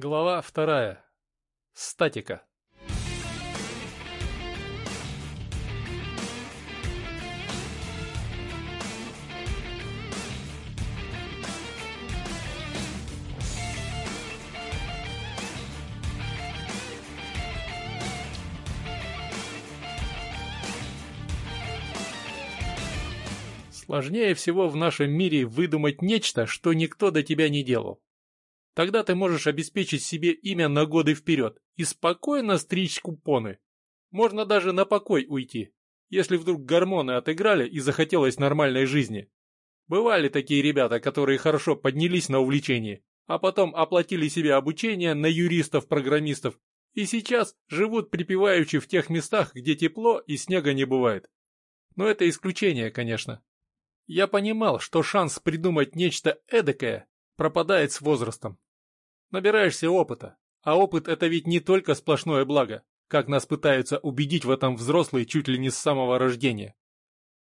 Глава вторая. Статика. Сложнее всего в нашем мире выдумать нечто, что никто до тебя не делал. Тогда ты можешь обеспечить себе имя на годы вперед и спокойно стричь купоны. Можно даже на покой уйти, если вдруг гормоны отыграли и захотелось нормальной жизни. Бывали такие ребята, которые хорошо поднялись на увлечении, а потом оплатили себе обучение на юристов-программистов и сейчас живут припеваючи в тех местах, где тепло и снега не бывает. Но это исключение, конечно. Я понимал, что шанс придумать нечто эдакое пропадает с возрастом. Набираешься опыта, а опыт это ведь не только сплошное благо, как нас пытаются убедить в этом взрослые чуть ли не с самого рождения.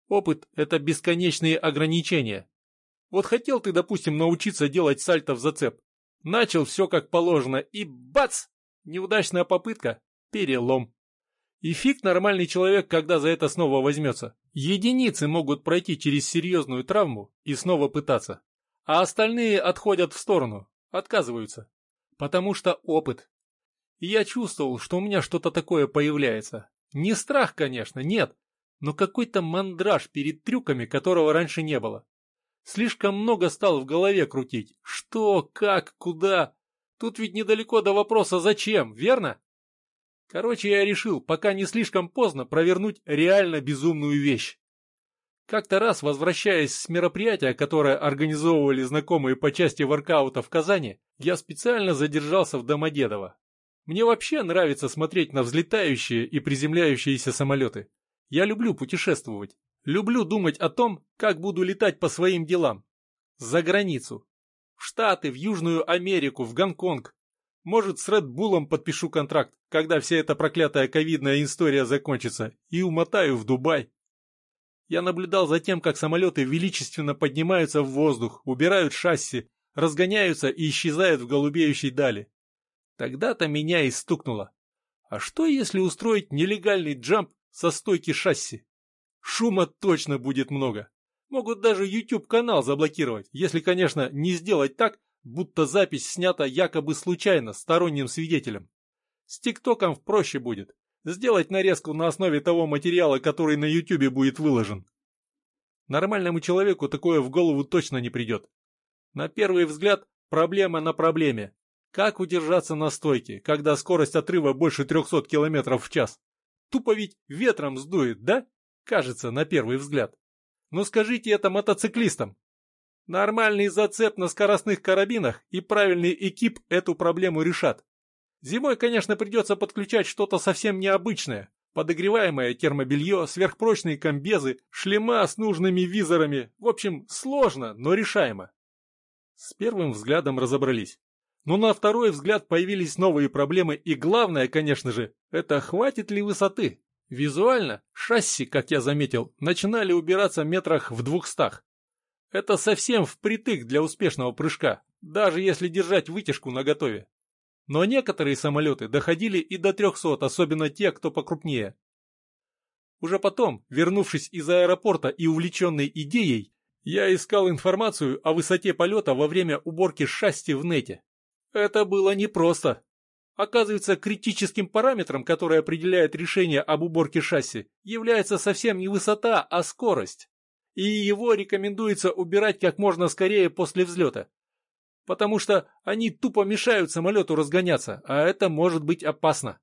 Опыт – это бесконечные ограничения. Вот хотел ты, допустим, научиться делать сальто в зацеп. Начал все как положено и бац! Неудачная попытка – перелом. И фиг нормальный человек, когда за это снова возьмется. Единицы могут пройти через серьезную травму и снова пытаться. А остальные отходят в сторону, отказываются. Потому что опыт. И я чувствовал, что у меня что-то такое появляется. Не страх, конечно, нет. Но какой-то мандраж перед трюками, которого раньше не было. Слишком много стал в голове крутить. Что, как, куда? Тут ведь недалеко до вопроса «зачем», верно? Короче, я решил, пока не слишком поздно, провернуть реально безумную вещь. Как-то раз, возвращаясь с мероприятия, которое организовывали знакомые по части воркаута в Казани, я специально задержался в Домодедово. Мне вообще нравится смотреть на взлетающие и приземляющиеся самолеты. Я люблю путешествовать. Люблю думать о том, как буду летать по своим делам. За границу. В Штаты, в Южную Америку, в Гонконг, может, с Ред Буллом подпишу контракт, когда вся эта проклятая ковидная история закончится, и умотаю в Дубай. Я наблюдал за тем, как самолеты величественно поднимаются в воздух, убирают шасси, разгоняются и исчезают в голубеющей дали. Тогда-то меня и стукнуло. А что, если устроить нелегальный джамп со стойки шасси? Шума точно будет много. Могут даже YouTube-канал заблокировать, если, конечно, не сделать так, будто запись снята якобы случайно сторонним свидетелем. С ТикТоком проще будет. Сделать нарезку на основе того материала, который на Ютубе будет выложен. Нормальному человеку такое в голову точно не придет. На первый взгляд проблема на проблеме. Как удержаться на стойке, когда скорость отрыва больше 300 км в час? Тупо ведь ветром сдует, да? Кажется, на первый взгляд. Но скажите это мотоциклистам, Нормальный зацеп на скоростных карабинах и правильный экип эту проблему решат. Зимой, конечно, придется подключать что-то совсем необычное. Подогреваемое термобелье, сверхпрочные комбезы, шлема с нужными визорами. В общем, сложно, но решаемо. С первым взглядом разобрались. Но на второй взгляд появились новые проблемы, и главное, конечно же, это хватит ли высоты. Визуально шасси, как я заметил, начинали убираться метрах в двухстах. Это совсем впритык для успешного прыжка, даже если держать вытяжку наготове. Но некоторые самолеты доходили и до 300, особенно те, кто покрупнее. Уже потом, вернувшись из аэропорта и увлеченный идеей, я искал информацию о высоте полета во время уборки шасси в нете. Это было непросто. Оказывается, критическим параметром, который определяет решение об уборке шасси, является совсем не высота, а скорость и его рекомендуется убирать как можно скорее после взлета. Потому что они тупо мешают самолету разгоняться, а это может быть опасно.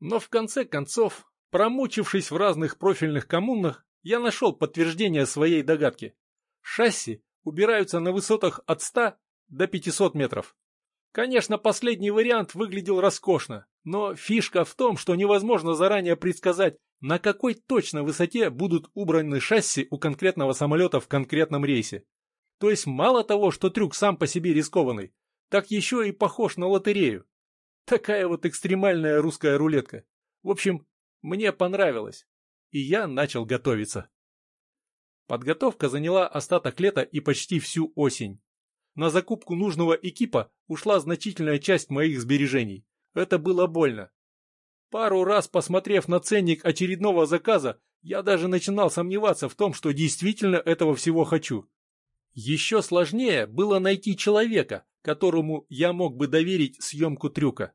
Но в конце концов, промучившись в разных профильных коммунах, я нашел подтверждение своей догадки. Шасси убираются на высотах от 100 до 500 метров. Конечно, последний вариант выглядел роскошно, но фишка в том, что невозможно заранее предсказать, на какой точно высоте будут убраны шасси у конкретного самолета в конкретном рейсе. То есть мало того, что трюк сам по себе рискованный, так еще и похож на лотерею. Такая вот экстремальная русская рулетка. В общем, мне понравилось, и я начал готовиться. Подготовка заняла остаток лета и почти всю осень. на закупку нужного экипа ушла значительная часть моих сбережений. Это было больно. Пару раз посмотрев на ценник очередного заказа, я даже начинал сомневаться в том, что действительно этого всего хочу. Еще сложнее было найти человека, которому я мог бы доверить съемку трюка.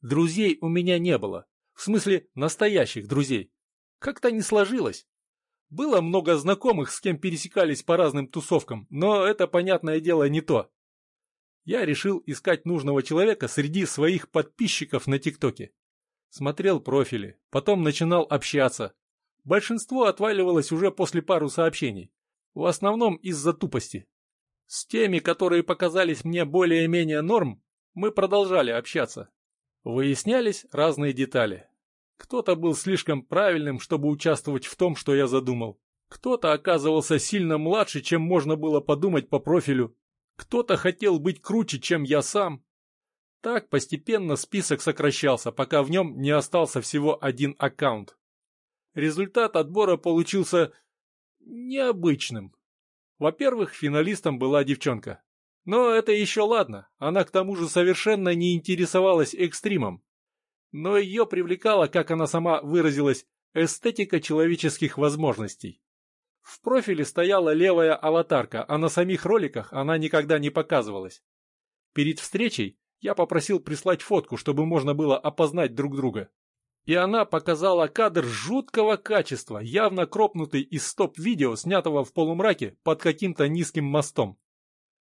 Друзей у меня не было. В смысле, настоящих друзей. Как-то не сложилось. Было много знакомых, с кем пересекались по разным тусовкам, но это, понятное дело, не то. Я решил искать нужного человека среди своих подписчиков на ТикТоке. Смотрел профили, потом начинал общаться. Большинство отваливалось уже после пару сообщений. В основном из-за тупости. С теми, которые показались мне более-менее норм, мы продолжали общаться. Выяснялись разные детали. Кто-то был слишком правильным, чтобы участвовать в том, что я задумал. Кто-то оказывался сильно младше, чем можно было подумать по профилю. Кто-то хотел быть круче, чем я сам. Так постепенно список сокращался, пока в нем не остался всего один аккаунт. Результат отбора получился необычным. Во-первых, финалистом была девчонка. Но это еще ладно, она к тому же совершенно не интересовалась экстримом но ее привлекала, как она сама выразилась, эстетика человеческих возможностей. В профиле стояла левая аватарка, а на самих роликах она никогда не показывалась. Перед встречей я попросил прислать фотку, чтобы можно было опознать друг друга. И она показала кадр жуткого качества, явно кропнутый из стоп-видео, снятого в полумраке под каким-то низким мостом.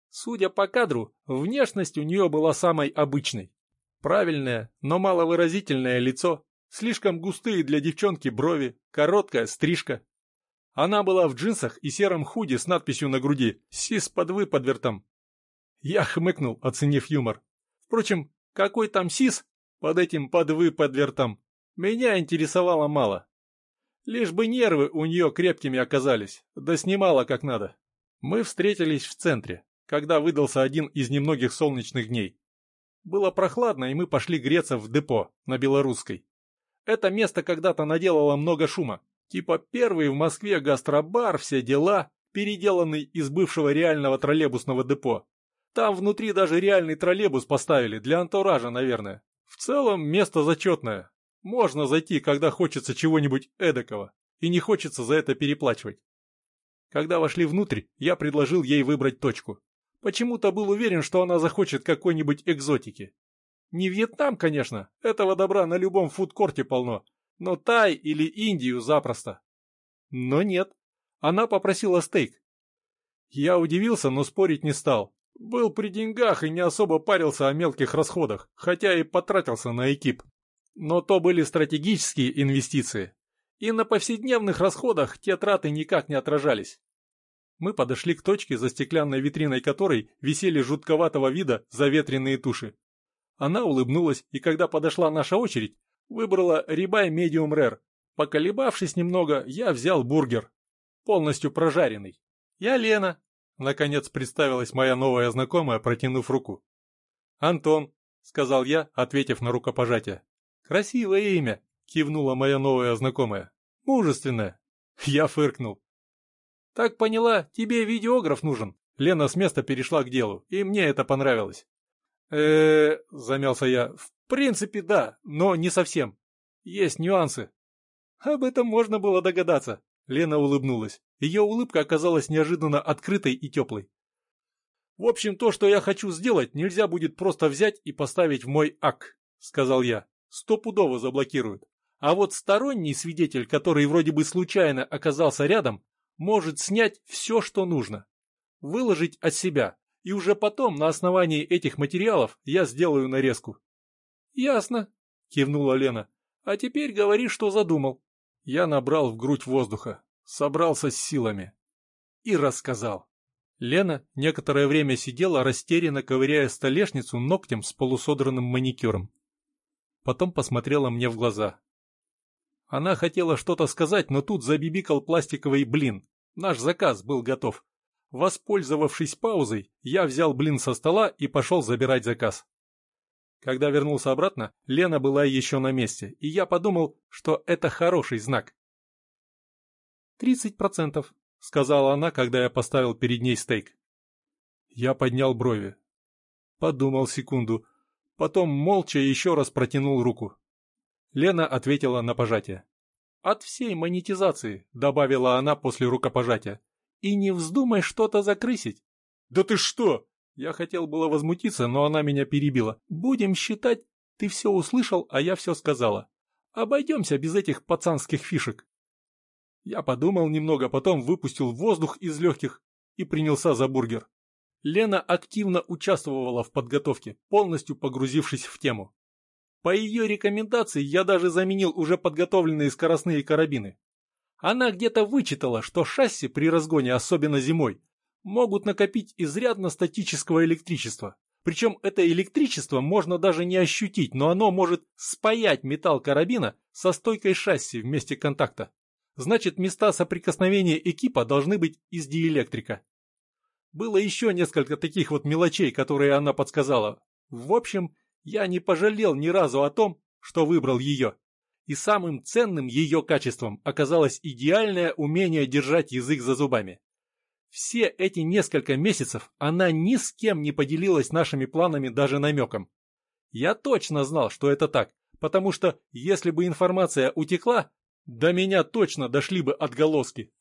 Судя по кадру, внешность у нее была самой обычной. Правильное, но маловыразительное лицо, слишком густые для девчонки брови, короткая стрижка. Она была в джинсах и сером худи с надписью на груди «Сис под выподвертом». Я хмыкнул, оценив юмор. Впрочем, какой там сис под этим под выподвертом, меня интересовало мало. Лишь бы нервы у нее крепкими оказались, да снимала как надо. Мы встретились в центре, когда выдался один из немногих солнечных дней. Было прохладно, и мы пошли греться в депо на Белорусской. Это место когда-то наделало много шума. Типа первый в Москве гастробар, все дела, переделанный из бывшего реального троллейбусного депо. Там внутри даже реальный троллейбус поставили, для антуража, наверное. В целом, место зачетное. Можно зайти, когда хочется чего-нибудь эдакого, и не хочется за это переплачивать. Когда вошли внутрь, я предложил ей выбрать точку. Почему-то был уверен, что она захочет какой-нибудь экзотики. Не Вьетнам, конечно, этого добра на любом фудкорте полно, но Тай или Индию запросто. Но нет, она попросила стейк. Я удивился, но спорить не стал. Был при деньгах и не особо парился о мелких расходах, хотя и потратился на экип. Но то были стратегические инвестиции. И на повседневных расходах те траты никак не отражались. Мы подошли к точке, за стеклянной витриной которой висели жутковатого вида заветренные туши. Она улыбнулась, и когда подошла наша очередь, выбрала рибай медиум рэр. Поколебавшись немного, я взял бургер. Полностью прожаренный. Я Лена. Наконец представилась моя новая знакомая, протянув руку. «Антон», — сказал я, ответив на рукопожатие. «Красивое имя», — кивнула моя новая знакомая. «Мужественное». Я фыркнул. «Так поняла, тебе видеограф нужен». Лена с места перешла к делу, и мне это понравилось. э замялся я. «В принципе, да, но не совсем. Есть нюансы». «Об этом можно было догадаться», — Лена улыбнулась. Ее улыбка оказалась неожиданно открытой и теплой. «В общем, то, что я хочу сделать, нельзя будет просто взять и поставить в мой ак», — сказал я. «Стопудово заблокируют. А вот сторонний свидетель, который вроде бы случайно оказался рядом, может снять все, что нужно. Выложить от себя, и уже потом на основании этих материалов я сделаю нарезку. «Ясно», — кивнула Лена. «А теперь говори, что задумал». Я набрал в грудь воздуха, собрался с силами и рассказал. Лена некоторое время сидела, растерянно ковыряя столешницу ногтем с полусодранным маникюром. Потом посмотрела мне в глаза. Она хотела что-то сказать, но тут забибикал пластиковый блин. Наш заказ был готов. Воспользовавшись паузой, я взял блин со стола и пошел забирать заказ. Когда вернулся обратно, Лена была еще на месте, и я подумал, что это хороший знак. «Тридцать процентов», — сказала она, когда я поставил перед ней стейк. Я поднял брови. Подумал секунду. Потом молча еще раз протянул руку. Лена ответила на пожатие. «От всей монетизации», — добавила она после рукопожатия. «И не вздумай что-то закрысить». «Да ты что?» Я хотел было возмутиться, но она меня перебила. «Будем считать, ты все услышал, а я все сказала. Обойдемся без этих пацанских фишек». Я подумал немного, потом выпустил воздух из легких и принялся за бургер. Лена активно участвовала в подготовке, полностью погрузившись в тему. По ее рекомендации я даже заменил уже подготовленные скоростные карабины. Она где-то вычитала, что шасси при разгоне, особенно зимой, могут накопить изрядно статического электричества. Причем это электричество можно даже не ощутить, но оно может спаять металл карабина со стойкой шасси в месте контакта. Значит, места соприкосновения экипа должны быть из диэлектрика. Было еще несколько таких вот мелочей, которые она подсказала. В общем, я не пожалел ни разу о том, что выбрал ее. И самым ценным ее качеством оказалось идеальное умение держать язык за зубами. Все эти несколько месяцев она ни с кем не поделилась нашими планами даже намеком. Я точно знал, что это так, потому что если бы информация утекла, до меня точно дошли бы отголоски.